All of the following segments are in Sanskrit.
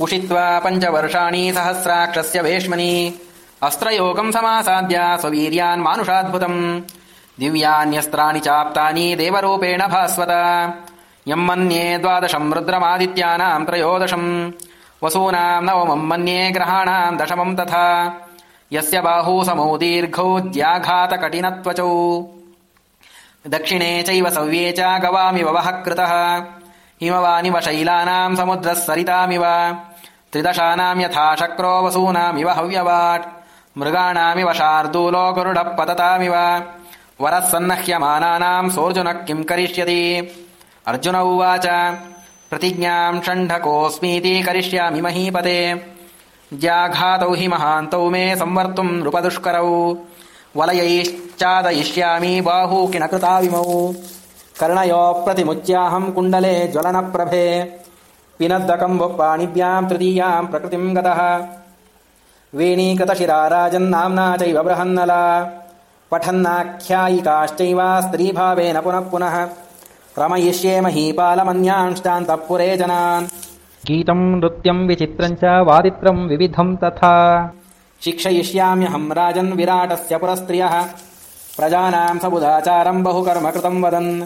उषित्वा पञ्चवर्षाणि सहस्राक्षस्य वेश्मनि अस्त्रयोगम् समासाद्य स्ववीर्यान् मानुषाद्भुतम्। दिव्यान्यस्त्राणि चाप्तानि देवरूपेण भास्वत। यम् मन्ये द्वादशम् रुद्रमादित्यानाम् त्रयोदशम्। वसूनाम् नवमम् मन्ये ग्रहाणाम् दशमम् तथा। यस्य बाहू समौ दीर्घौ द्याघातकठिनत्वचौ दक्षिणे चैव सव्ये च गवामिव वः कृतः हिमवानिव शैलानाम् समुद्रः सरितामिव। त्रिदशानाम् यथा शक्रो वसूनामिव हव्यवाट्। मृगाणामिव शार्दूलो गरुडः पततामिव। वरः सन्नह्यमानानाम् सोऽर्जुनः किम् करिष्यति? अर्जुन उवाच प्रतिज्ञाम् षण्ढकोऽस्मीति करिष्यामि महीपते। ज्याघातौ हि महान्तौ मे संवर्तुम् नृपदुष्करौ। वलयैश्चादयिष्यामि बाहू किणकृताविमौ कर्णयोः प्रतिमुच्याहम् कुण्डले ज्वलनप्रभे। पिनद्दकम्बुः पाणिभ्याम् तृतीयाम् प्रकृतिम् गतः। वेणीकृतशिरा राजन्नाम्ना चैव बृहन्नला। पठन्नाख्यायिकाश्चैव स्त्रीभावेन पुनः पुनः। क्रमयिष्ये महीपालमन्यांष्टान्तः पुरे जनान्। गीतम् नृत्यम् विचित्रम् च वादित्रम् विविधम् तथा। शिक्षयिष्याम्यहम् राजन् विराटस्य पुरस्त्रियः। प्रजानाम् सबुधाचारम् बहुकर्म कृतम् वदन्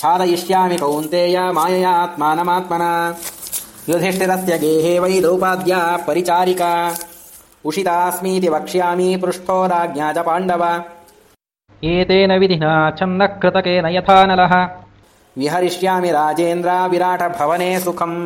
छादयिष्यामि कौन्तेय माययात्मानमात्मना युधिष्ठिरस्य गेहे वै द्रौपाद्या परिचारिका उषितास्मीति वक्ष्यामि पृष्ठो राज्ञा च पाण्डव एतेन विधिना छन्नः कृतकेन यथा नलः विहरिष्यामि राजेन्द्र विराटभवने सुखम्